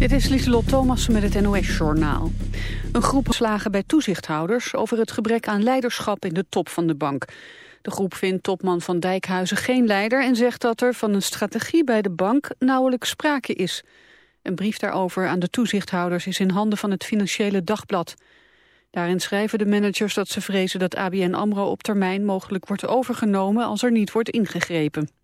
Dit is Lieselot Thomas met het NOS-journaal. Een groep slagen bij toezichthouders over het gebrek aan leiderschap in de top van de bank. De groep vindt topman van Dijkhuizen geen leider en zegt dat er van een strategie bij de bank nauwelijks sprake is. Een brief daarover aan de toezichthouders is in handen van het Financiële Dagblad. Daarin schrijven de managers dat ze vrezen dat ABN AMRO op termijn mogelijk wordt overgenomen als er niet wordt ingegrepen.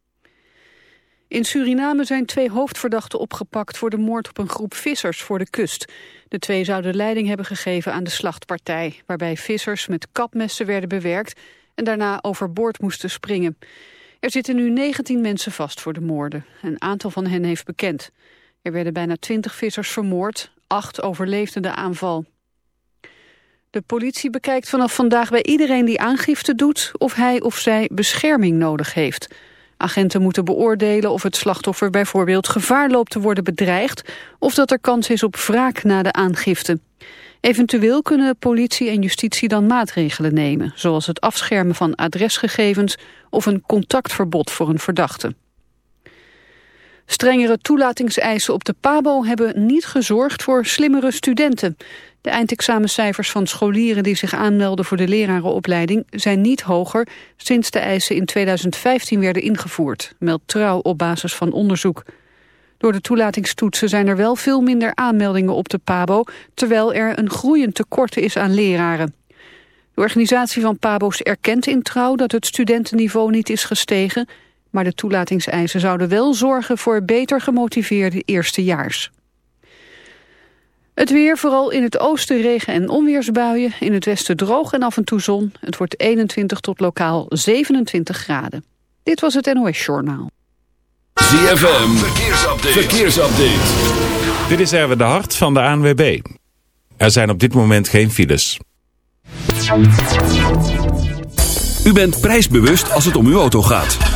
In Suriname zijn twee hoofdverdachten opgepakt voor de moord op een groep vissers voor de kust. De twee zouden leiding hebben gegeven aan de slachtpartij, waarbij vissers met kapmessen werden bewerkt en daarna overboord moesten springen. Er zitten nu 19 mensen vast voor de moorden. Een aantal van hen heeft bekend. Er werden bijna 20 vissers vermoord, acht overleefden de aanval. De politie bekijkt vanaf vandaag bij iedereen die aangifte doet of hij of zij bescherming nodig heeft. Agenten moeten beoordelen of het slachtoffer bijvoorbeeld gevaar loopt te worden bedreigd of dat er kans is op wraak na de aangifte. Eventueel kunnen politie en justitie dan maatregelen nemen, zoals het afschermen van adresgegevens of een contactverbod voor een verdachte. Strengere toelatingseisen op de PABO hebben niet gezorgd voor slimmere studenten. De eindexamencijfers van scholieren die zich aanmelden voor de lerarenopleiding zijn niet hoger sinds de eisen in 2015 werden ingevoerd, meldt Trouw op basis van onderzoek. Door de toelatingstoetsen zijn er wel veel minder aanmeldingen op de PABO, terwijl er een groeiend tekort is aan leraren. De organisatie van PABO's erkent in Trouw dat het studentenniveau niet is gestegen, maar de toelatingseisen zouden wel zorgen voor beter gemotiveerde eerstejaars. Het weer, vooral in het oosten regen- en onweersbuien. In het westen droog en af en toe zon. Het wordt 21 tot lokaal 27 graden. Dit was het NOS Journaal. ZFM, verkeersupdate. verkeersupdate. Dit is Erwin de Hart van de ANWB. Er zijn op dit moment geen files. U bent prijsbewust als het om uw auto gaat.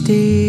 stehen.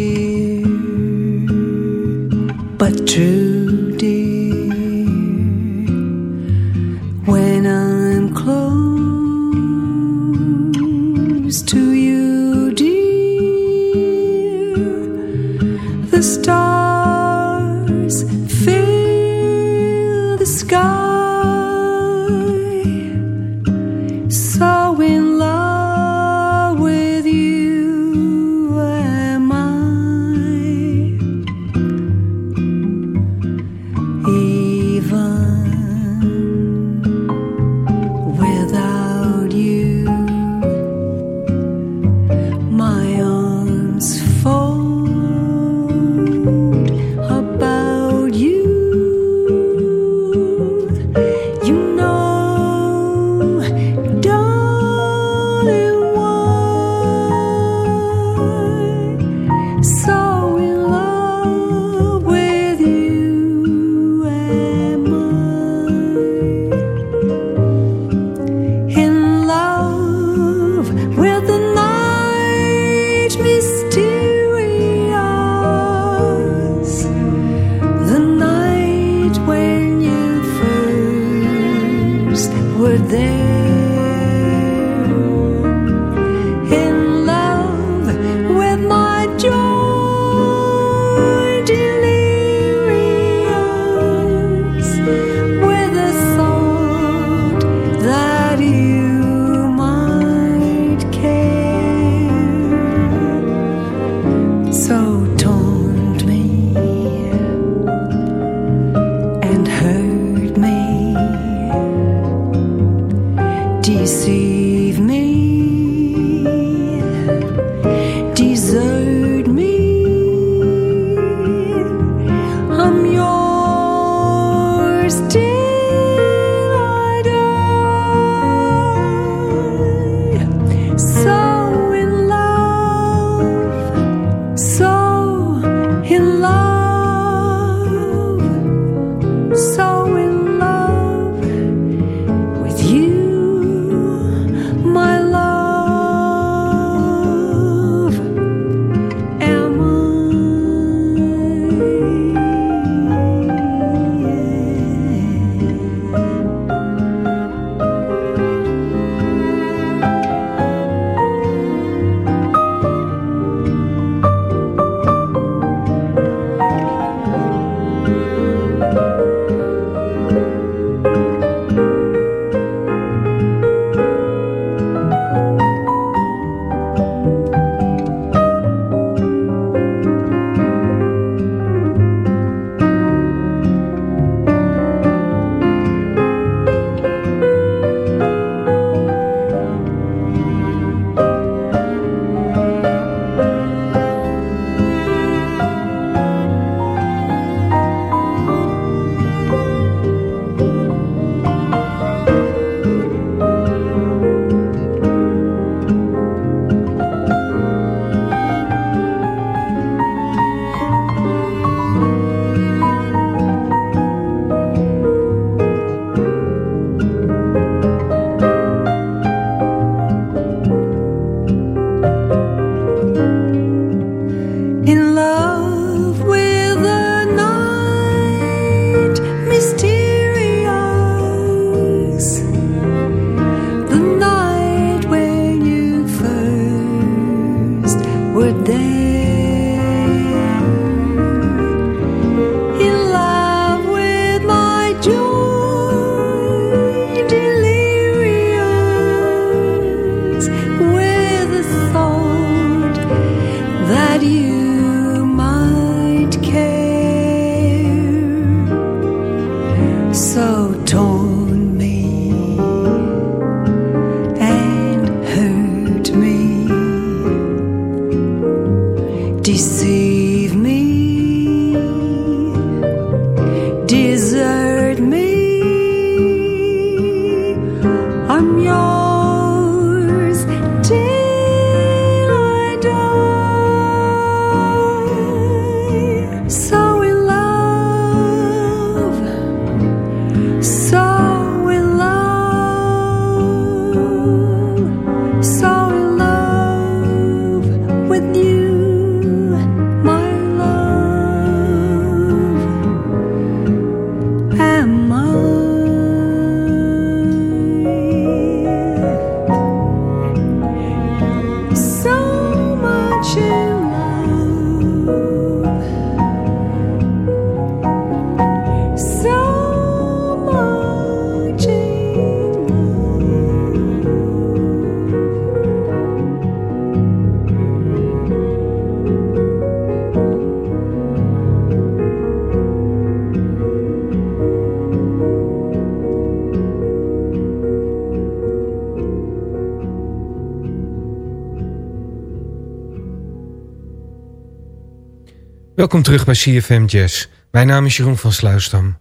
Welkom terug bij CFM Jazz. Mijn naam is Jeroen van Sluisdam.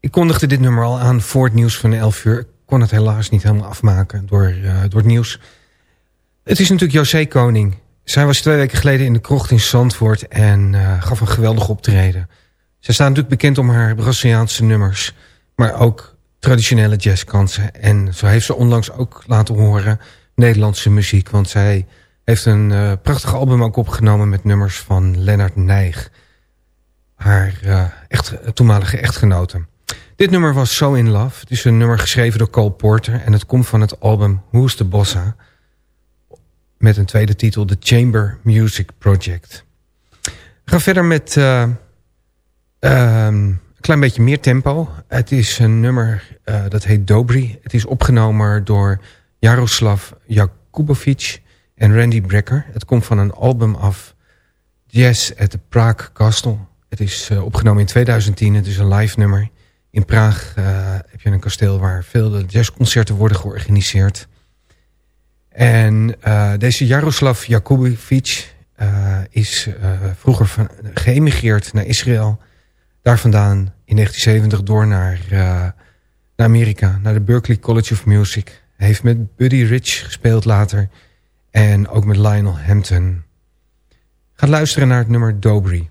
Ik kondigde dit nummer al aan voor het nieuws van 11 uur. Ik kon het helaas niet helemaal afmaken door, uh, door het nieuws. Het is natuurlijk José Koning. Zij was twee weken geleden in de krocht in Zandvoort en uh, gaf een geweldig optreden. Zij staat natuurlijk bekend om haar Braziliaanse nummers, maar ook traditionele jazzkansen. En zo heeft ze onlangs ook laten horen Nederlandse muziek, want zij heeft een uh, prachtig album ook opgenomen met nummers van Lennart Nijg. Haar uh, echt, toenmalige echtgenote. Dit nummer was So In Love. Het is een nummer geschreven door Cole Porter... en het komt van het album Who's the Bossa... met een tweede titel The Chamber Music Project. We gaan verder met uh, een klein beetje meer tempo. Het is een nummer dat heet Dobry. Het is opgenomen door Jaroslav Jakubovic en Randy Brecker. Het komt van een album af Jazz at the Prague Castle. Het is uh, opgenomen in 2010. Het is een live nummer. In Praag uh, heb je een kasteel waar veel jazzconcerten worden georganiseerd. En uh, deze Jaroslav Jakubovic is vroeger geëmigreerd naar Israël. Daar vandaan in 1970 door naar, naar Amerika, naar de Berklee College of Music. Hij heeft met Buddy Rich gespeeld later en ook met Lionel Hampton. Ga luisteren naar het nummer Dobry.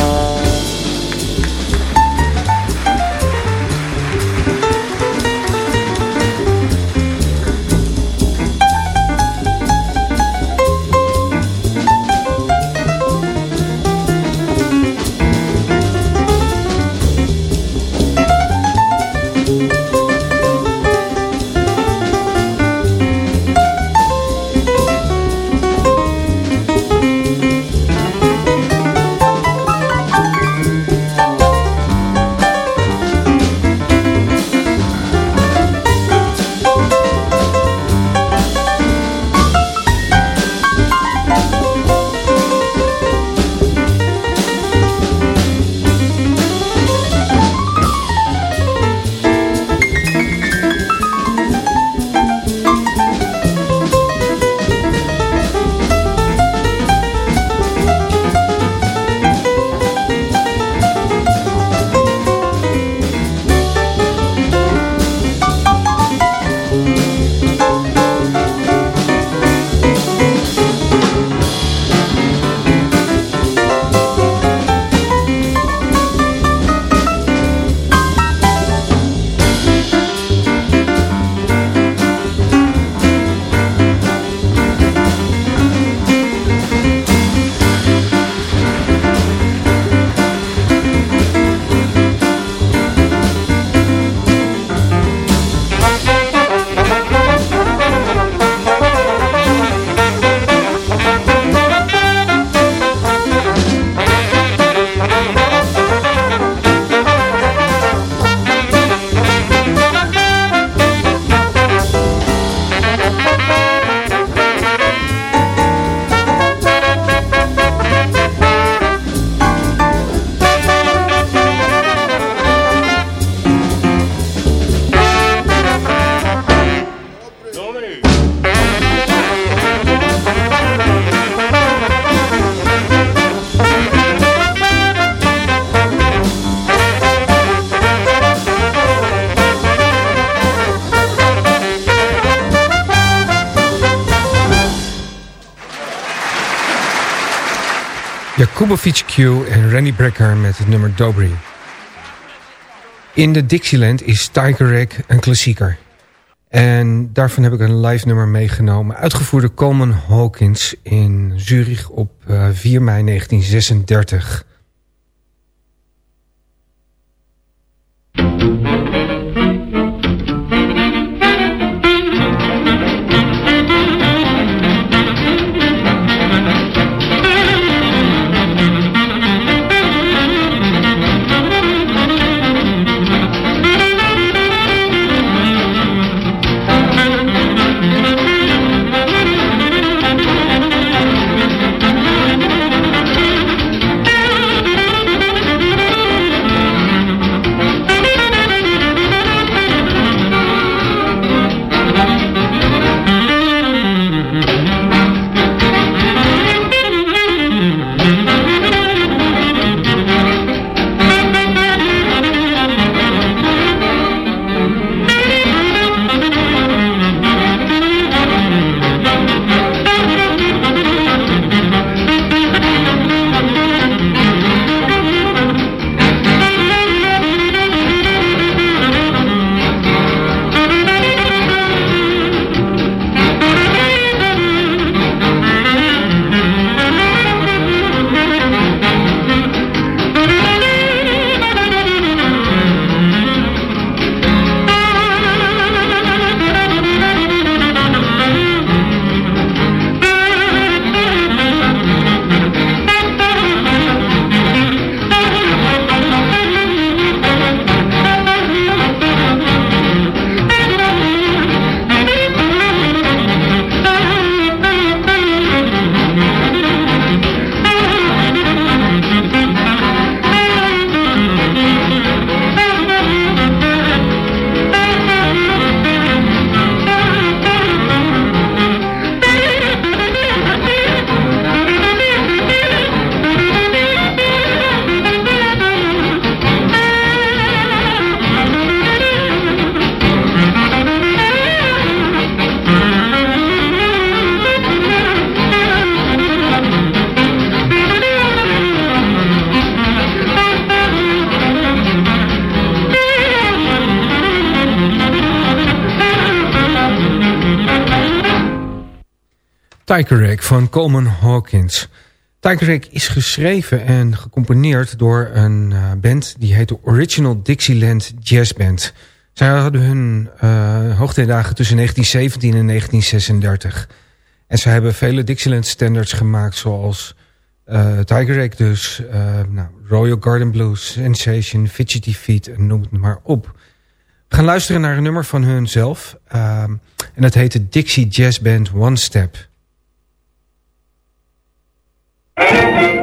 Q en Randy Brecker met het nummer Dobry. In de Dixieland is Tiger Rag een klassieker. En daarvan heb ik een live nummer meegenomen. Uitgevoerd door Coleman Hawkins in Zurich op 4 eh, mei 1936. Van Coleman Hawkins. Tigerrake is geschreven en gecomponeerd door een uh, band... die heet de Original Dixieland Jazz Band. Zij hadden hun uh, hoogtijdagen tussen 1917 en 1936. En ze hebben vele Dixieland standards gemaakt... zoals uh, Tigerrake dus, nou, Royal Garden Blues, Sensation, Fidgety Feet... en noem het maar op... We gaan luisteren naar een nummer van hun zelf. en dat heet de Dixie Jazz Band One Step. Thank you.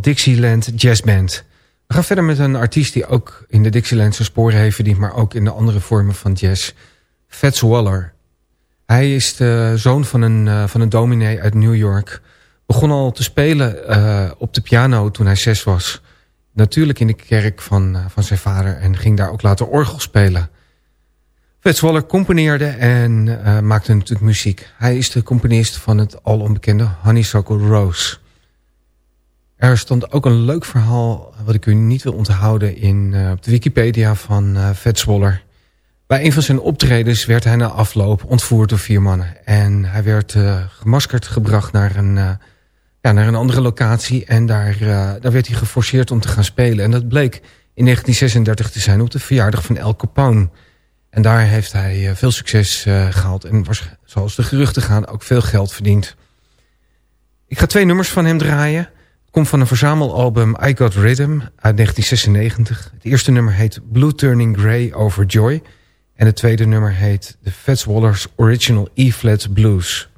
Dixieland Jazz Band. We gaan verder met een artiest die ook in de Dixielandse sporen heeft verdiend... maar ook in de andere vormen van jazz. Fats Waller. Hij is de zoon van een, uh, van een dominee uit New York. Begon al te spelen uh, op de piano toen hij zes was. Natuurlijk in de kerk van, uh, van zijn vader... en ging daar ook later orgel spelen. Fats Waller componeerde en maakte natuurlijk muziek. Hij is de componist van het al onbekende Honeysuckle Rose... Er stond ook een leuk verhaal, wat ik u niet wil onthouden... In, uh, op de Wikipedia van uh, Vetswoller. Bij een van zijn optredens werd hij na afloop ontvoerd door vier mannen. En hij werd uh, gemaskerd gebracht naar een, ja, naar een andere locatie. En daar, daar werd hij geforceerd om te gaan spelen. En dat bleek in 1936 te zijn op de verjaardag van El Capone. En daar heeft hij veel succes gehaald. En was, zoals de geruchten gaan, ook veel geld verdiend. Ik ga twee nummers van hem draaien... Komt van een verzamelalbum I Got Rhythm uit 1996. Het eerste nummer heet Blue Turning Grey Over Joy. En het tweede nummer heet The Fats Wallers Original E-Flat Blues.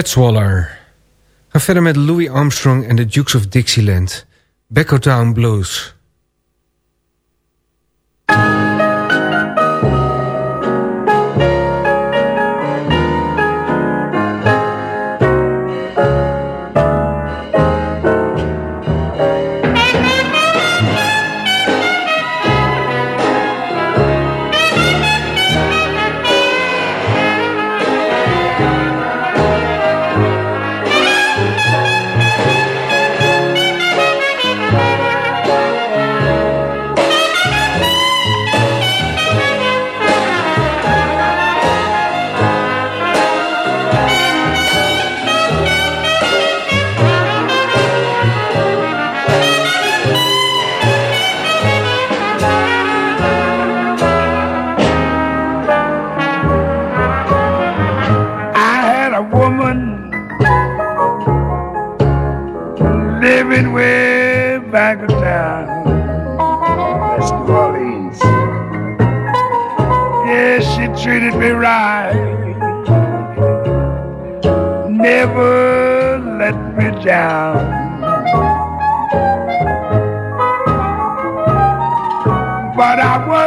Fatswaller. Ga verder met Louis Armstrong en de Dukes of Dixieland. Town Blues.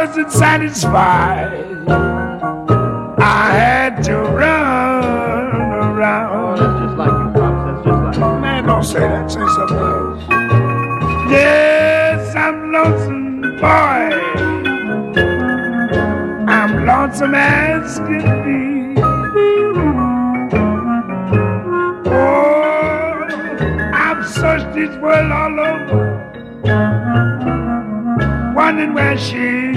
Wasn't satisfied. I had to run around. that's just like you, Pops. That's just like Man, don't say that. Say something else. Yes, I'm lonesome, boy. I'm lonesome as can be. Oh, I've searched this world all over, wondering where she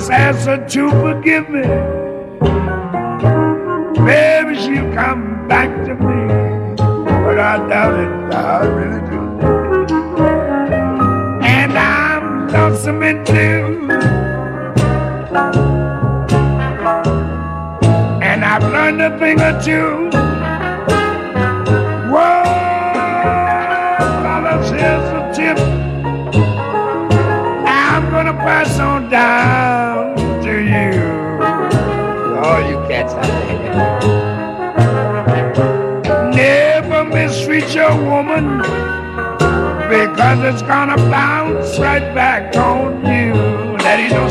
just ask her to forgive me. Maybe she'll come back to me, but I doubt it. I really do. And I'm lonesome too. And I've learned a thing or two. Woman because it's gonna bounce right back on you. That ain't no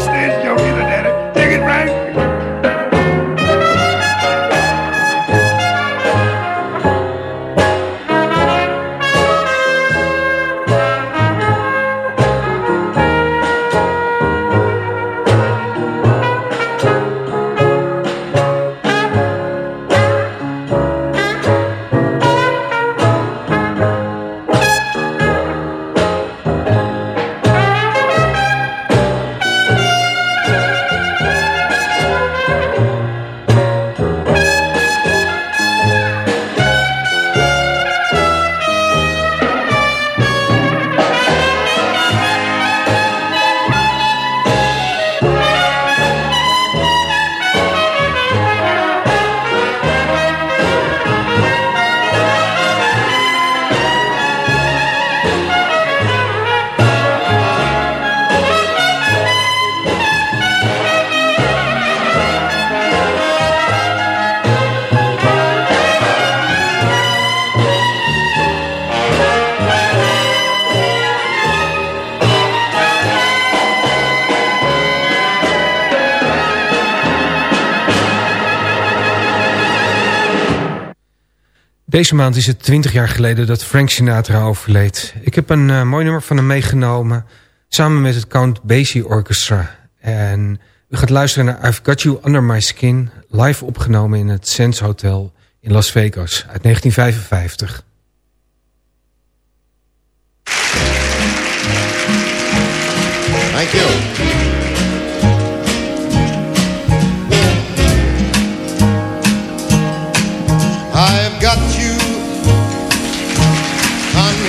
Deze maand is het 20 jaar geleden dat Frank Sinatra overleed. Ik heb een uh, mooi nummer van hem meegenomen... samen met het Count Basie Orchestra. En u gaat luisteren naar I've Got You Under My Skin... live opgenomen in het Sands Hotel in Las Vegas uit 1955. Thank you.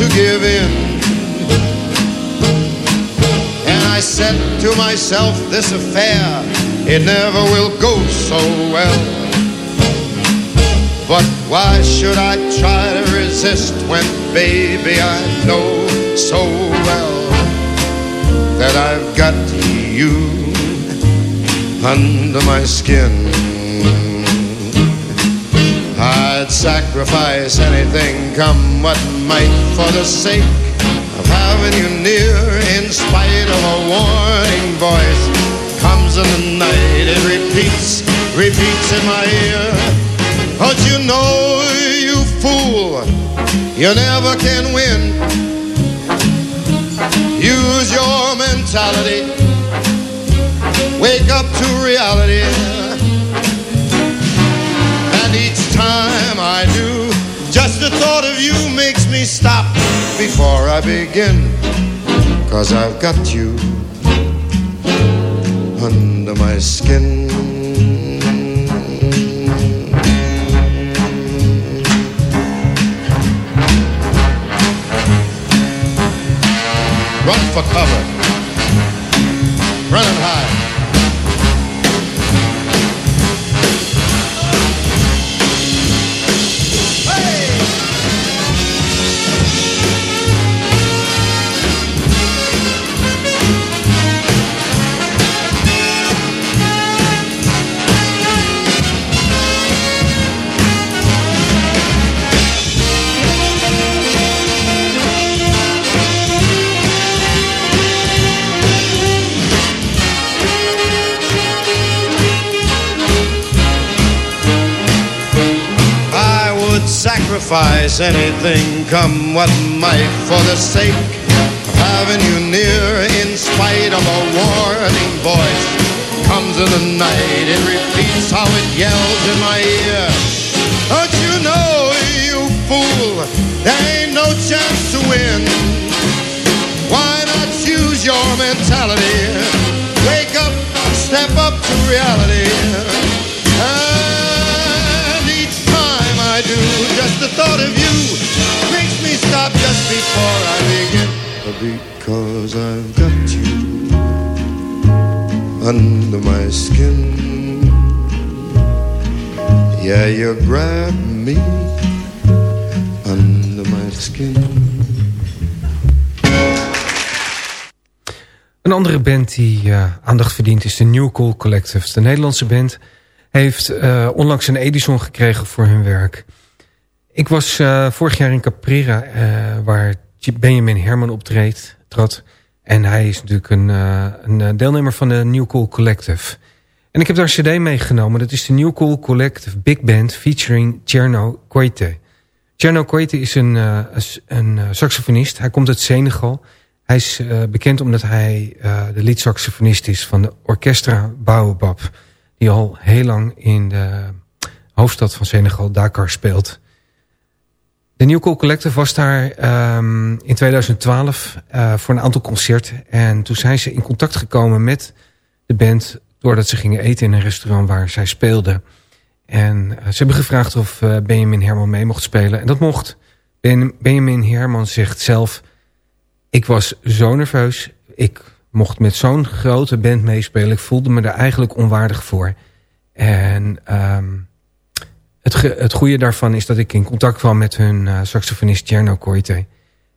to give in. And I said to myself, this affair, it never will go so well. But why should I try to resist when, baby, I know so well that I've got you under my skin? Sacrifice anything, come what might, for the sake of having you near. In spite of a warning voice, comes in the night, it repeats, repeats in my ear. But you know, you fool, you never can win. Use your mentality, wake up to reality. I do, just the thought of you makes me stop before I begin. Cause I've got you under my skin. Run for cover. Running high. Sacrifice anything, come what might, for the sake of having you near. In spite of a warning voice, comes in the night. It repeats how it yells in my ear. Don't you know, you fool, there ain't no chance to win. Why not use your mentality? Wake up, step up to reality. Thought of you makes me stop just before I begin. Because I've got you under my skin. Yeah, you grab me under my skin. Een andere band die eh, aandacht verdient is de New Cool Collective. De Nederlandse band heeft eh, onlangs een Edison gekregen voor hun werk. Ik was eh, vorig jaar in Caprera, eh, waar Benjamin Herman optreedt, trad. En hij is natuurlijk een, eh, een deelnemer van de New Cool Collective. En ik heb daar een cd meegenomen. Dat is de New Cool Collective Big Band featuring Cherno Koite. Cherno Koite is een, een saxofonist. Hij komt uit Senegal. Hij is bekend omdat hij eh, de leadsaxofonist is van de Orchestra Baobab. Die al heel lang in de hoofdstad van Senegal, Dakar, speelt. De New Cool Collective was daar ehm, in 2012 eh, voor een aantal concerten. En toen zijn ze in contact gekomen met de band... doordat ze gingen eten in een restaurant waar zij speelden. En eh, ze hebben gevraagd of eh, Benjamin Herman mee mocht spelen. En dat mocht. Ben, Benjamin Herman zegt zelf... Ik was zo nerveus. Ik mocht met zo'n grote band meespelen. Ik voelde me er eigenlijk onwaardig voor. En ehm, het, het goede daarvan is dat ik in contact kwam met hun eh, saxofonist Tjerno Koite.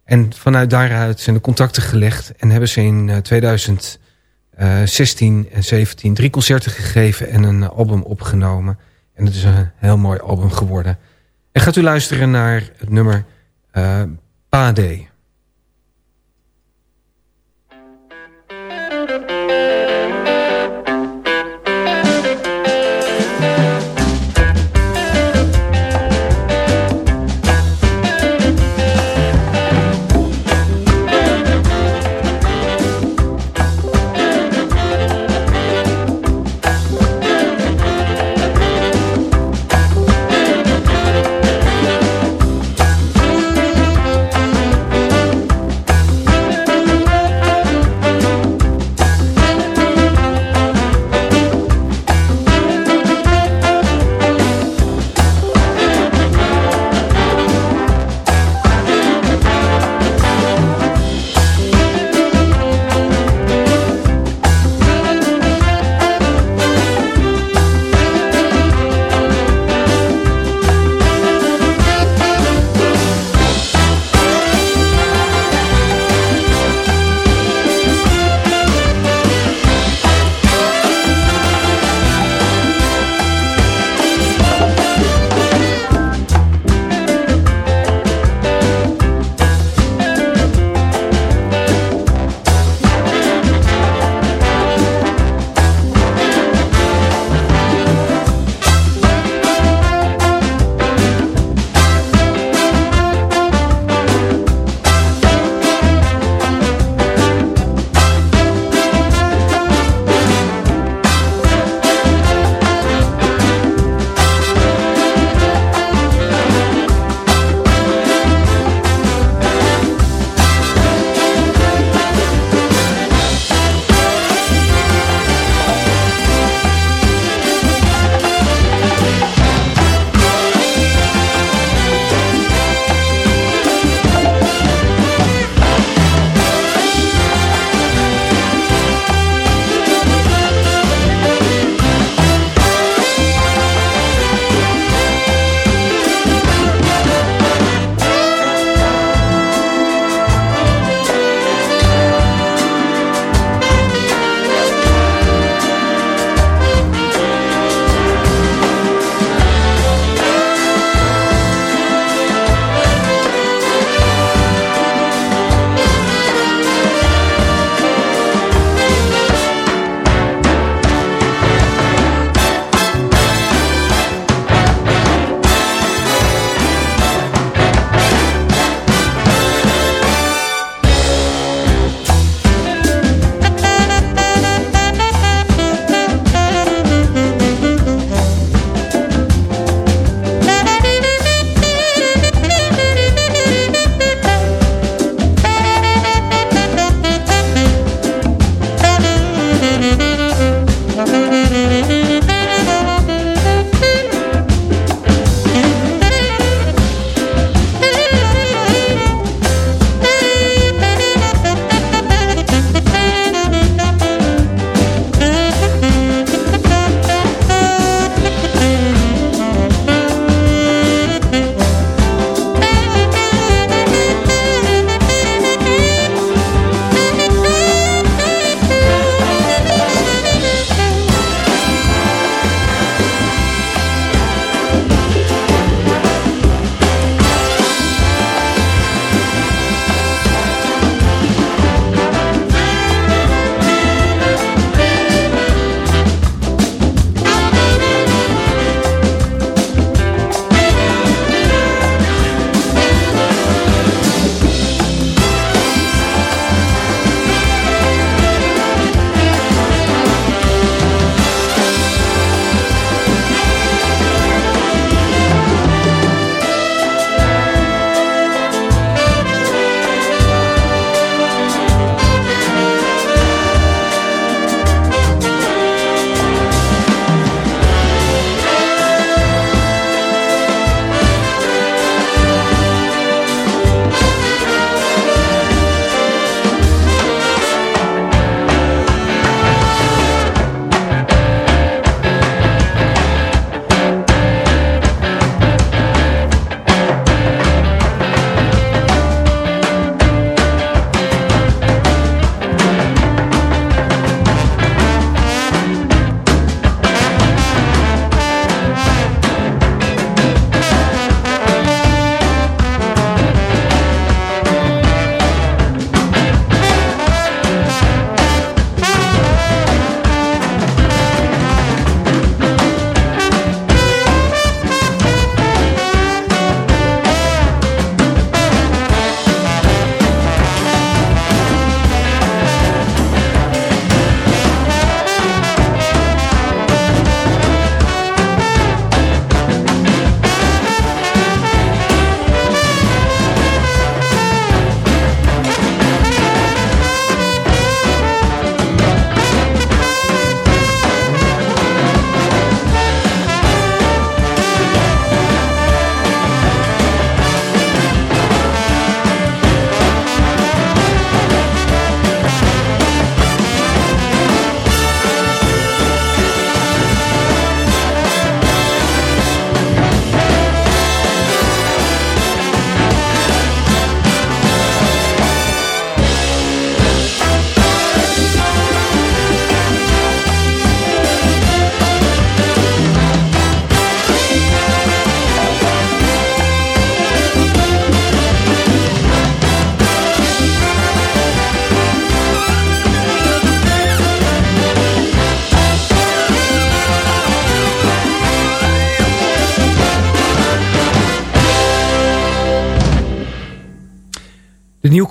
En vanuit daaruit zijn de contacten gelegd. En hebben ze in eh, 2016 en 17 drie concerten gegeven en een eh, album opgenomen. En het is een heel mooi album geworden. En gaat u luisteren naar het nummer eh Pade.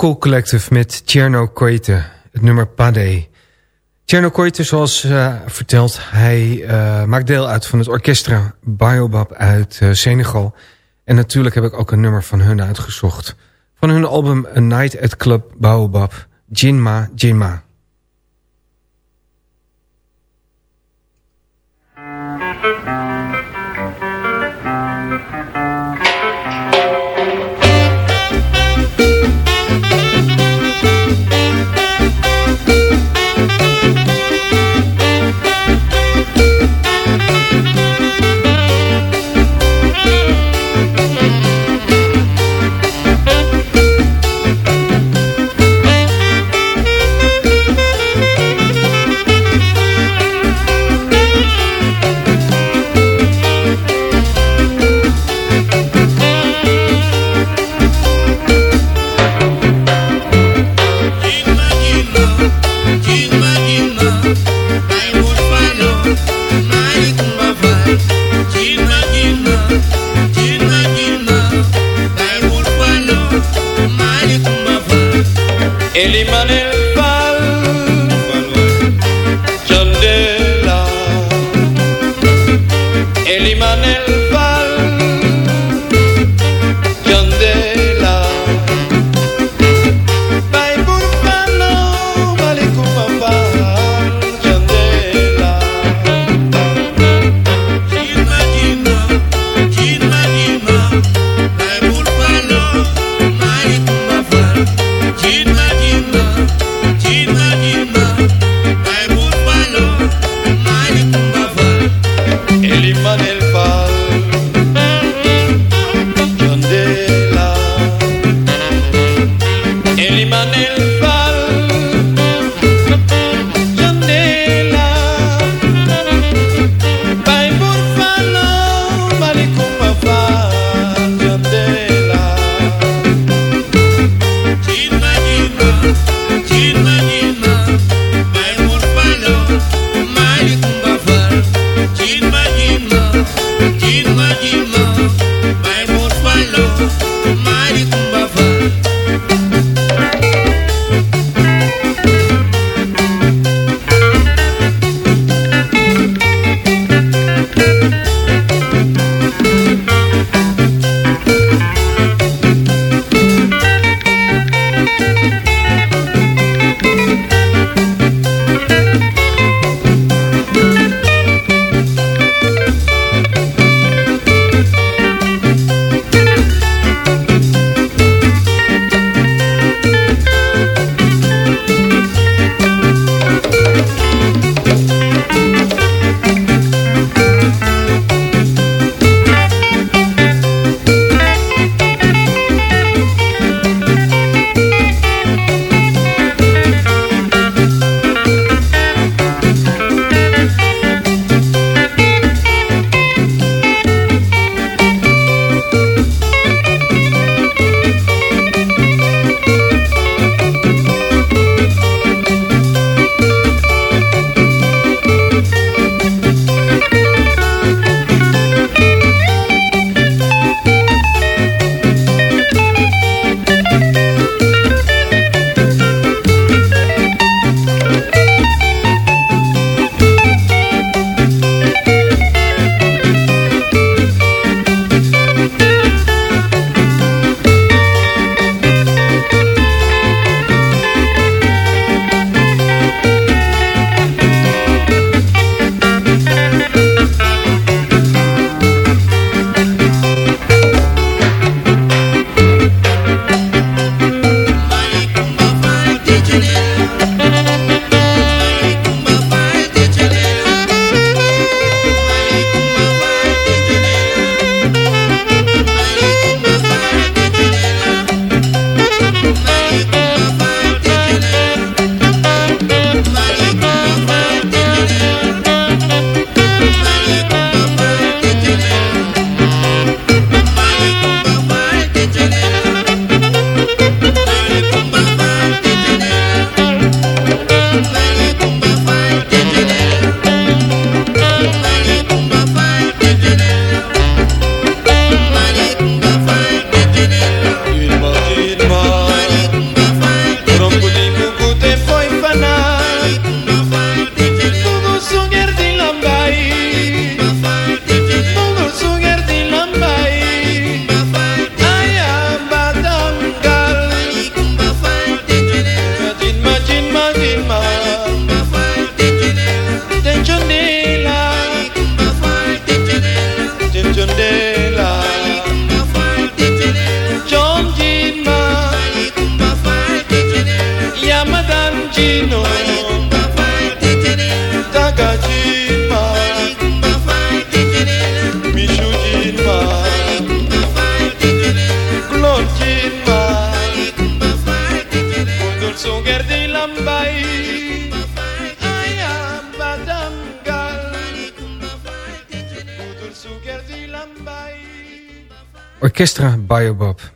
Cool Collective met Tjerno Koite, het nummer Pade. Tjerno Koite, zoals uh, verteld, hij uh, maakt deel uit van het orkestra Biobab uit uh, Senegal. En natuurlijk heb ik ook een nummer van hun uitgezocht. Van hun album A Night at Club Baobab, Jinma Jinma.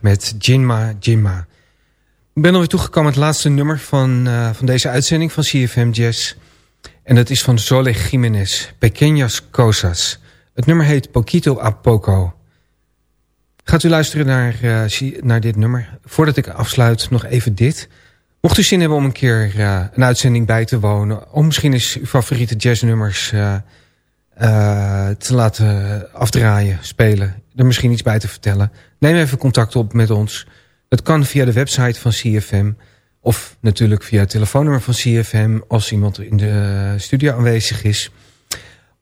Met Jinma Jinma. Ik ben alweer toegekomen het laatste nummer van, uh, van deze uitzending van CFM Jazz. En dat is van Sole Jiménez, Pequeñas Cosas. Het nummer heet Poquito a Poco. Gaat u luisteren naar, uh, naar dit nummer. Voordat ik afsluit nog even dit. Mocht u zin hebben om een keer uh, een uitzending bij te wonen... of misschien eens uw favoriete jazznummers te laten afdraaien, spelen... er misschien iets bij te vertellen... neem even contact op met ons... Het kan via de website van CFM of natuurlijk via het telefoonnummer van CFM als iemand in de studio aanwezig is.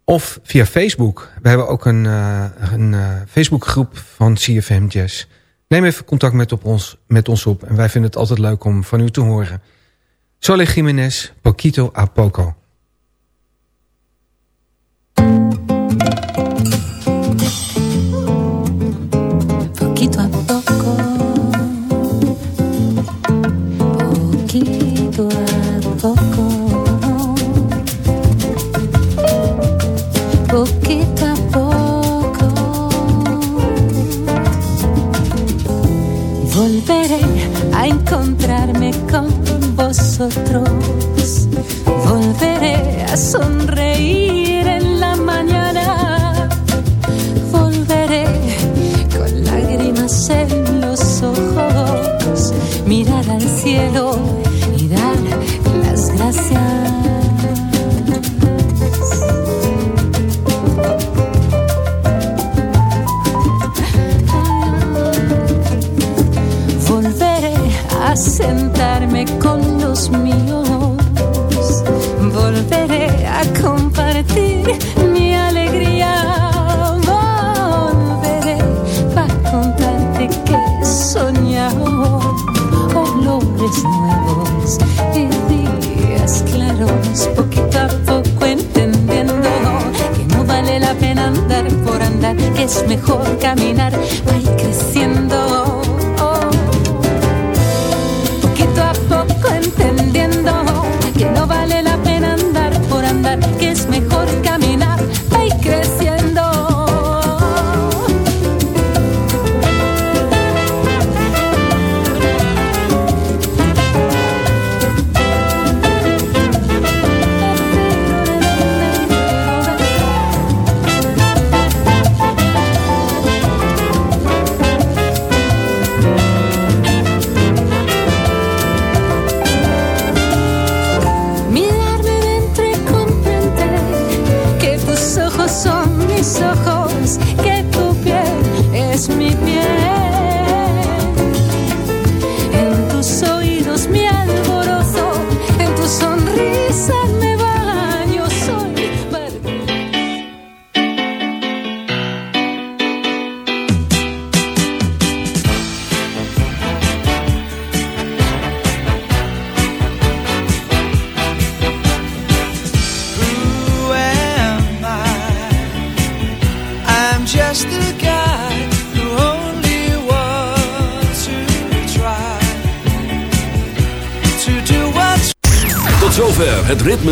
Of via Facebook. We hebben ook een, uh, een uh, Facebookgroep van CFM Jazz. Neem even contact met, op ons, met ons op en wij vinden het altijd leuk om van u te horen. Sole Jiménez, Poquito a Poco. Vosotros. Volveré a sonreír en la mañana. Volveré con lágrimas en los ojos. Mirar al cielo y dar las gracias. Volveré a sentarme con míos. Volveré a compartir mi alegría. Volveré para contarte que he soñado olores nuevos